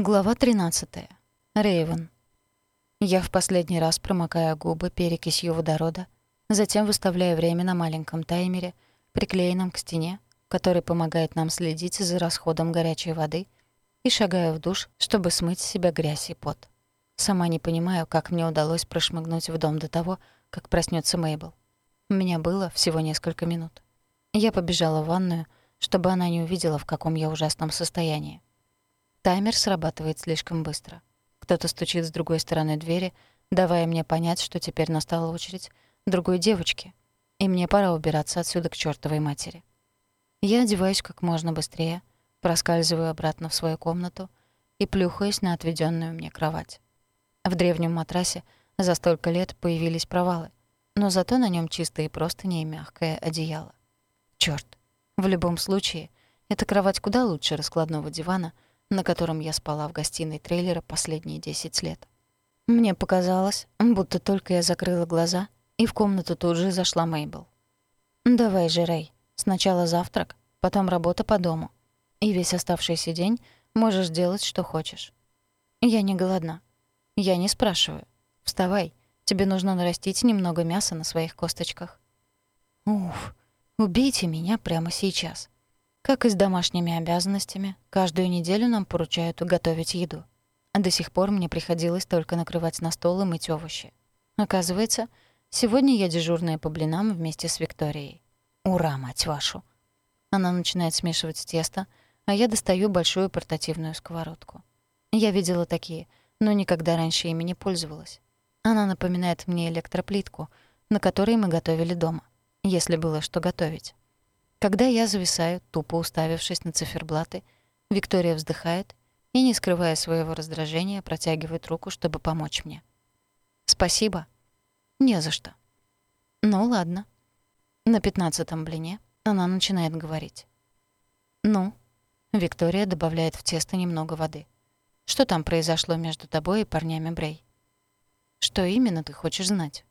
Глава 13. Рейвен. Я в последний раз промокаю губы перекисью водорода, затем выставляю время на маленьком таймере, приклеенном к стене, который помогает нам следить за расходом горячей воды, и шагаю в душ, чтобы смыть с себя грязь и пот. Сама не понимаю, как мне удалось прошмыгнуть в дом до того, как проснется Мейбл. У меня было всего несколько минут. Я побежала в ванную, чтобы она не увидела, в каком я ужасном состоянии. Таймер срабатывает слишком быстро. Кто-то стучит с другой стороны двери, давая мне понять, что теперь настала очередь другой девочки, и мне пора убираться отсюда к чёртовой матери. Я одеваюсь как можно быстрее, проскальзываю обратно в свою комнату и плюхаюсь на отведенную мне кровать. В древнем матрасе за столько лет появились провалы, но зато на нем чистые простыни и мягкое одеяло. Чёрт! В любом случае, эта кровать куда лучше раскладного дивана — на котором я спала в гостиной трейлера последние 10 лет. Мне показалось, будто только я закрыла глаза, и в комнату тут же зашла Мейбл. «Давай же, Рэй, сначала завтрак, потом работа по дому. И весь оставшийся день можешь делать, что хочешь». «Я не голодна. Я не спрашиваю. Вставай, тебе нужно нарастить немного мяса на своих косточках». «Уф, убейте меня прямо сейчас». Как и с домашними обязанностями, каждую неделю нам поручают готовить еду. До сих пор мне приходилось только накрывать на стол и мыть овощи. Оказывается, сегодня я дежурная по блинам вместе с Викторией. Ура, мать вашу! Она начинает смешивать тесто, а я достаю большую портативную сковородку. Я видела такие, но никогда раньше ими не пользовалась. Она напоминает мне электроплитку, на которой мы готовили дома, если было что готовить. Когда я зависаю, тупо уставившись на циферблаты, Виктория вздыхает и, не скрывая своего раздражения, протягивает руку, чтобы помочь мне. «Спасибо». «Не за что». «Ну, ладно». На пятнадцатом блине она начинает говорить. «Ну?» Виктория добавляет в тесто немного воды. «Что там произошло между тобой и парнями Брей?» «Что именно ты хочешь знать?»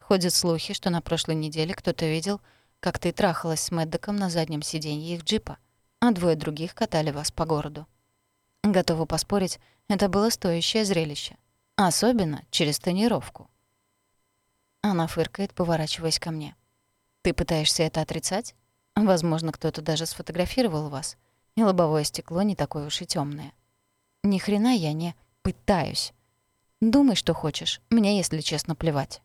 Ходят слухи, что на прошлой неделе кто-то видел, как ты трахалась с Мэддоком на заднем сиденье их джипа, а двое других катали вас по городу. Готова поспорить, это было стоящее зрелище. Особенно через тонировку. Она фыркает, поворачиваясь ко мне. «Ты пытаешься это отрицать? Возможно, кто-то даже сфотографировал вас, и лобовое стекло не такое уж и тёмное. Ни хрена я не пытаюсь. Думай, что хочешь, мне, если честно, плевать.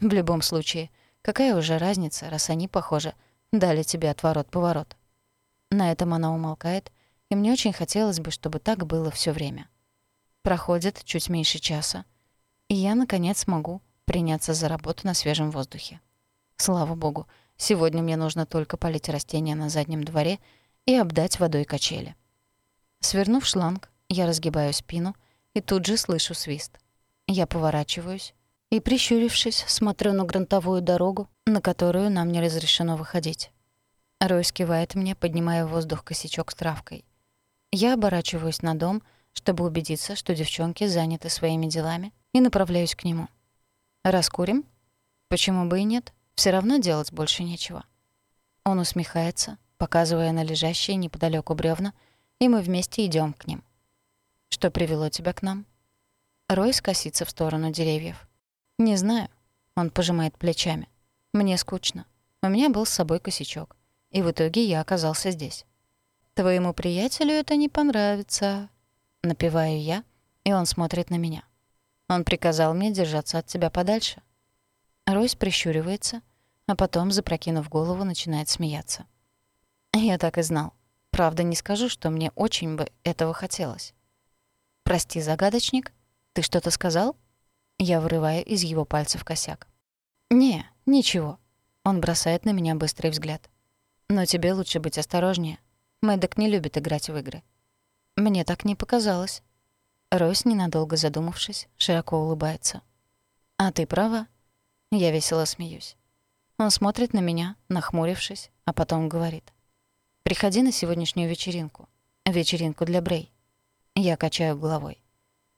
В любом случае, Какая уже разница, раз они, похоже, дали тебе отворот-поворот. На этом она умолкает, и мне очень хотелось бы, чтобы так было все время. Проходит чуть меньше часа, и я, наконец, могу приняться за работу на свежем воздухе. Слава богу, сегодня мне нужно только полить растения на заднем дворе и обдать водой качели. Свернув шланг, я разгибаю спину и тут же слышу свист. Я поворачиваюсь, и, прищурившись, смотрю на грунтовую дорогу, на которую нам не разрешено выходить. Ройс кивает мне, поднимая в воздух косячок с травкой. Я оборачиваюсь на дом, чтобы убедиться, что девчонки заняты своими делами, и направляюсь к нему. «Раскурим?» «Почему бы и нет? Все равно делать больше нечего». Он усмехается, показывая на лежащие неподалеку бревна, и мы вместе идем к ним. «Что привело тебя к нам?» Ройс косится в сторону деревьев. «Не знаю». Он пожимает плечами. «Мне скучно. У меня был с собой косячок. И в итоге я оказался здесь». «Твоему приятелю это не понравится», — напеваю я, и он смотрит на меня. Он приказал мне держаться от тебя подальше. Ройс прищуривается, а потом, запрокинув голову, начинает смеяться. Я так и знал. Правда, не скажу, что мне очень бы этого хотелось. «Прости, загадочник, ты что-то сказал?» Я вырываю из его пальцев косяк. «Не, ничего». Он бросает на меня быстрый взгляд. «Но тебе лучше быть осторожнее. Мэддок не любит играть в игры». «Мне так не показалось». Ройс, ненадолго задумавшись, широко улыбается. «А ты права?» Я весело смеюсь. Он смотрит на меня, нахмурившись, а потом говорит. «Приходи на сегодняшнюю вечеринку. Вечеринку для Брей». Я качаю головой.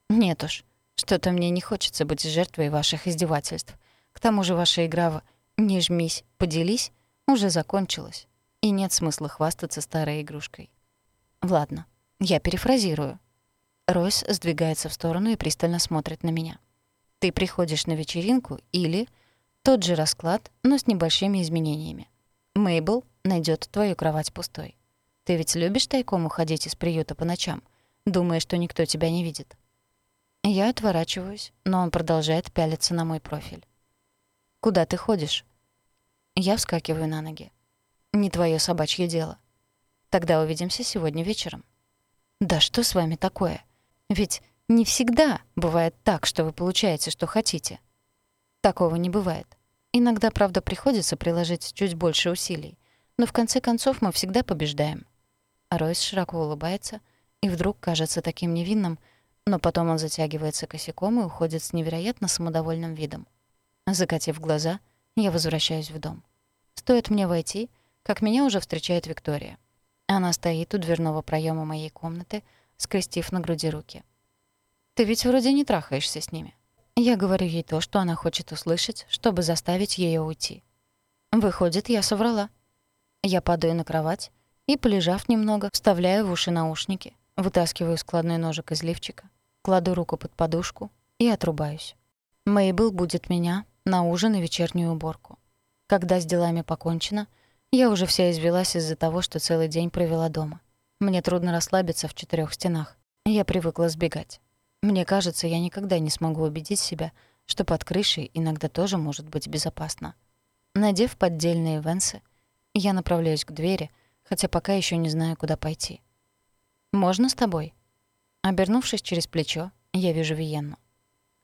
«Нет уж, что-то мне не хочется быть жертвой ваших издевательств. К тому же ваша игра в «не жмись, поделись» уже закончилась, и нет смысла хвастаться старой игрушкой. Ладно, я перефразирую. Ройс сдвигается в сторону и пристально смотрит на меня. «Ты приходишь на вечеринку или...» Тот же расклад, но с небольшими изменениями. Мейбл найдет твою кровать пустой. Ты ведь любишь тайком уходить из приюта по ночам, думая, что никто тебя не видит. Я отворачиваюсь, но он продолжает пялиться на мой профиль. «Куда ты ходишь?» Я вскакиваю на ноги. «Не твое собачье дело. Тогда увидимся сегодня вечером». «Да что с вами такое? Ведь не всегда бывает так, что вы получаете, что хотите. Такого не бывает. Иногда, правда, приходится приложить чуть больше усилий, но в конце концов мы всегда побеждаем». Ройс широко улыбается и вдруг кажется таким невинным, но потом он затягивается косяком и уходит с невероятно самодовольным видом. Закатив глаза, я возвращаюсь в дом. Стоит мне войти, как меня уже встречает Виктория. Она стоит у дверного проема моей комнаты, скрестив на груди руки. «Ты ведь вроде не трахаешься с ними». Я говорю ей то, что она хочет услышать, чтобы заставить ее уйти. Выходит, я соврала. Я падаю на кровать и, полежав немного, вставляю в уши наушники, вытаскиваю складной ножик из лифчика, кладу руку под подушку и отрубаюсь. Мейбл будет меня на ужин и вечернюю уборку. Когда с делами покончено, я уже вся извелась из-за того, что целый день провела дома. Мне трудно расслабиться в четырех стенах. Я привыкла сбегать. Мне кажется, я никогда не смогу убедить себя, что под крышей иногда тоже может быть безопасно. Надев поддельные венсы, я направляюсь к двери, хотя пока еще не знаю, куда пойти. «Можно с тобой?» Обернувшись через плечо, я вижу Виенну.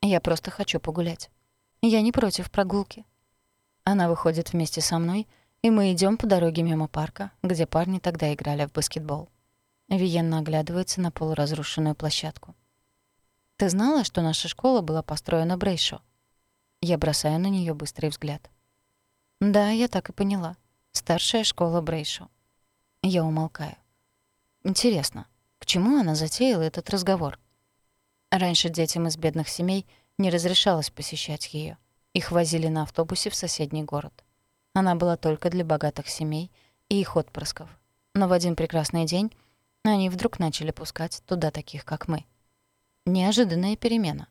«Я просто хочу погулять. Я не против прогулки». Она выходит вместе со мной, и мы идем по дороге мимо парка, где парни тогда играли в баскетбол. Виенна оглядывается на полуразрушенную площадку. «Ты знала, что наша школа была построена Брейшо?» Я бросаю на нее быстрый взгляд. «Да, я так и поняла. Старшая школа Брейшо». Я умолкаю. Интересно, к чему она затеяла этот разговор? Раньше детям из бедных семей не разрешалось посещать ее. Их возили на автобусе в соседний город. Она была только для богатых семей и их отпрысков. Но в один прекрасный день они вдруг начали пускать туда таких, как мы. Неожиданная перемена.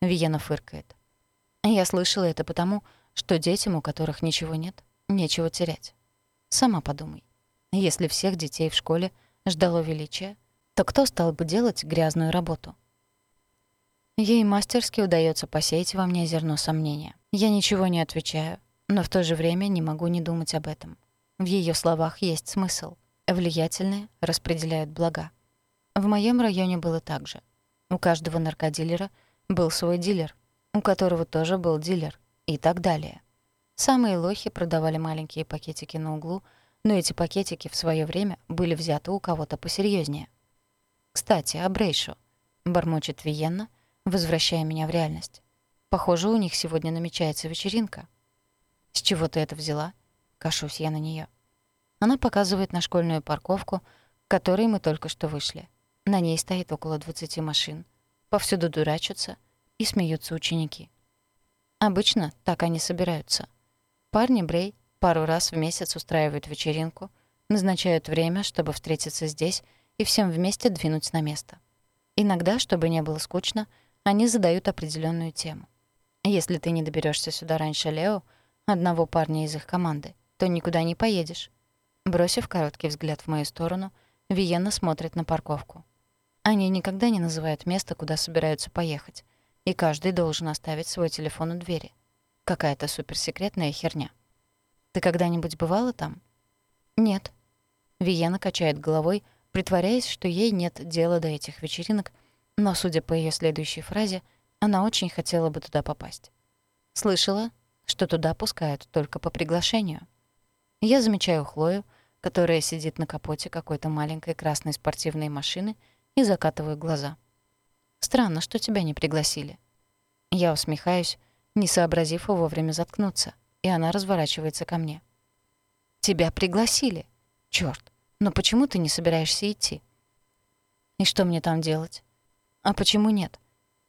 Виена фыркает. Я слышала это потому, что детям, у которых ничего нет, нечего терять. Сама подумай. Если всех детей в школе ждало величия, то кто стал бы делать грязную работу? Ей мастерски удается посеять во мне зерно сомнения. Я ничего не отвечаю, но в то же время не могу не думать об этом. В ее словах есть смысл. Влиятельные распределяют блага. В моем районе было так же. У каждого наркодилера был свой дилер, у которого тоже был дилер, и так далее. Самые лохи продавали маленькие пакетики на углу — но эти пакетики в свое время были взяты у кого-то посерьезнее. «Кстати, о Брейшу», — бормочет Виенна, возвращая меня в реальность. «Похоже, у них сегодня намечается вечеринка». «С чего ты это взяла?» — кашусь я на нее. Она показывает на школьную парковку, к которой мы только что вышли. На ней стоит около 20 машин. Повсюду дурачатся и смеются ученики. Обычно так они собираются. Парни Брей пару раз в месяц устраивают вечеринку, назначают время, чтобы встретиться здесь и всем вместе двинуть на место. Иногда, чтобы не было скучно, они задают определенную тему. Если ты не доберешься сюда раньше Лео, одного парня из их команды, то никуда не поедешь. Бросив короткий взгляд в мою сторону, Виенна смотрит на парковку. Они никогда не называют место, куда собираются поехать, и каждый должен оставить свой телефон у двери. Какая-то суперсекретная херня. Ты когда-нибудь бывала там? Нет. Виена качает головой, притворяясь, что ей нет дела до этих вечеринок, но, судя по ее следующей фразе, она очень хотела бы туда попасть. Слышала, что туда пускают только по приглашению. Я замечаю Хлою, которая сидит на капоте какой-то маленькой красной спортивной машины, и закатываю глаза. «Странно, что тебя не пригласили». Я усмехаюсь, не сообразив вовремя заткнуться и она разворачивается ко мне. «Тебя пригласили. Чёрт, но почему ты не собираешься идти?» «И что мне там делать?» «А почему нет?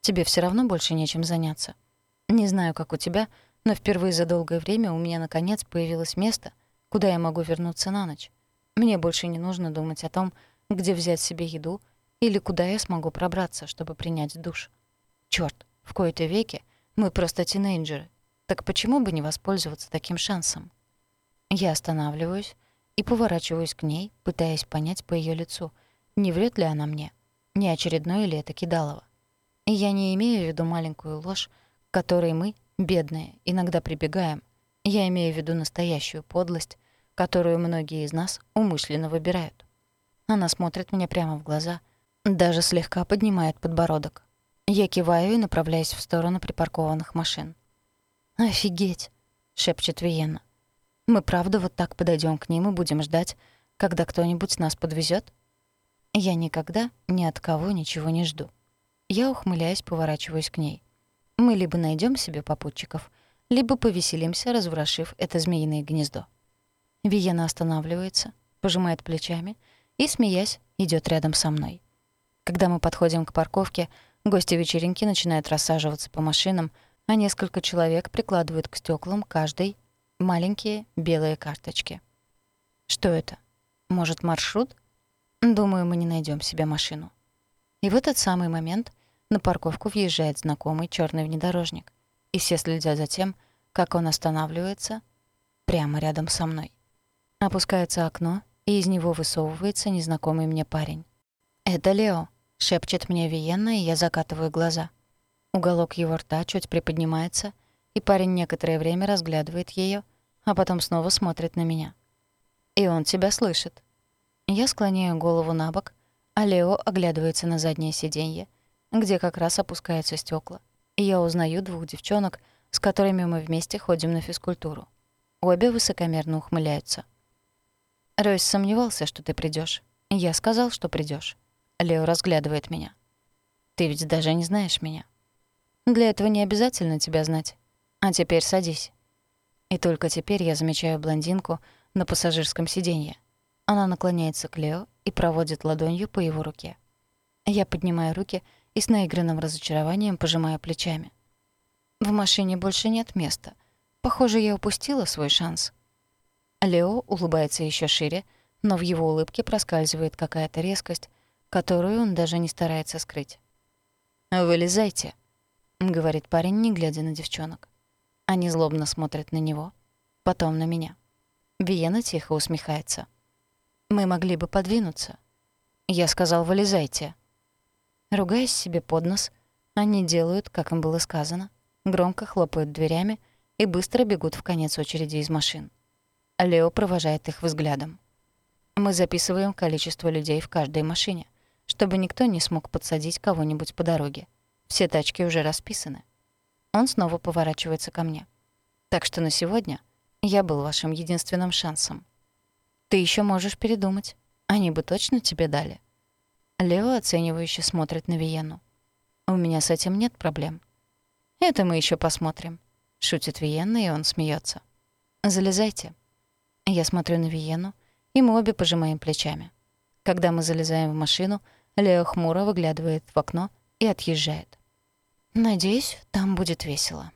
Тебе все равно больше нечем заняться. Не знаю, как у тебя, но впервые за долгое время у меня наконец появилось место, куда я могу вернуться на ночь. Мне больше не нужно думать о том, где взять себе еду Или куда я смогу пробраться, чтобы принять душ? Чёрт, в кои-то веки мы просто тинейджеры. Так почему бы не воспользоваться таким шансом? Я останавливаюсь и поворачиваюсь к ней, пытаясь понять по её лицу, не врет ли она мне, не очередное ли это кидалово. И я не имею в виду маленькую ложь, к которой мы, бедные, иногда прибегаем. Я имею в виду настоящую подлость, которую многие из нас умышленно выбирают. Она смотрит мне прямо в глаза, даже слегка поднимает подбородок. Я киваю и направляюсь в сторону припаркованных машин. «Офигеть!» — шепчет Виенна. «Мы правда вот так подойдем к ним и будем ждать, когда кто-нибудь нас подвезет? Я никогда ни от кого ничего не жду. Я, ухмыляясь, поворачиваюсь к ней. Мы либо найдем себе попутчиков, либо повеселимся, разворошив это змеиное гнездо. Виена останавливается, пожимает плечами и, смеясь, идет рядом со мной. Когда мы подходим к парковке, гости вечеринки начинают рассаживаться по машинам, а несколько человек прикладывают к стеклам каждой маленькие белые карточки. Что это? Может, маршрут? Думаю, мы не найдем себе машину. И в этот самый момент на парковку въезжает знакомый черный внедорожник, и все следят за тем, как он останавливается прямо рядом со мной. Опускается окно, и из него высовывается незнакомый мне парень. «Это Лео», — шепчет мне Виенна, и я закатываю глаза. Уголок его рта чуть приподнимается, и парень некоторое время разглядывает ее, а потом снова смотрит на меня. «И он тебя слышит». Я склоняю голову на бок, а Лео оглядывается на заднее сиденье, где как раз опускаются стекла. И я узнаю двух девчонок, с которыми мы вместе ходим на физкультуру. Обе высокомерно ухмыляются. Ройс сомневался, что ты придешь. Я сказал, что придешь. Лео разглядывает меня. Ты ведь даже не знаешь меня. Для этого не обязательно тебя знать. А теперь садись. И только теперь я замечаю блондинку на пассажирском сиденье. Она наклоняется к Лео и проводит ладонью по его руке. Я поднимаю руки и с наигранным разочарованием пожимаю плечами. В машине больше нет места. Похоже, я упустила свой шанс. Лео улыбается еще шире, но в его улыбке проскальзывает какая-то резкость, которую он даже не старается скрыть. «Вылезайте», — говорит парень, не глядя на девчонок. Они злобно смотрят на него, потом на меня. Виена тихо усмехается. «Мы могли бы подвинуться». Я сказал «вылезайте». Ругаясь себе под нос, они делают, как им было сказано, громко хлопают дверями и быстро бегут в конец очереди из машин. Лео провожает их взглядом. Мы записываем количество людей в каждой машине, чтобы никто не смог подсадить кого-нибудь по дороге. Все тачки уже расписаны. Он снова поворачивается ко мне. Так что на сегодня я был вашим единственным шансом. Ты еще можешь передумать. Они бы точно тебе дали. Лео оценивающе смотрит на Виену. «У меня с этим нет проблем». «Это мы еще посмотрим», — шутит Виенна, и он смеется. «Залезайте». Я смотрю на Виену, и мы обе пожимаем плечами. Когда мы залезаем в машину, Лео хмуро выглядывает в окно и отъезжает. «Надеюсь, там будет весело».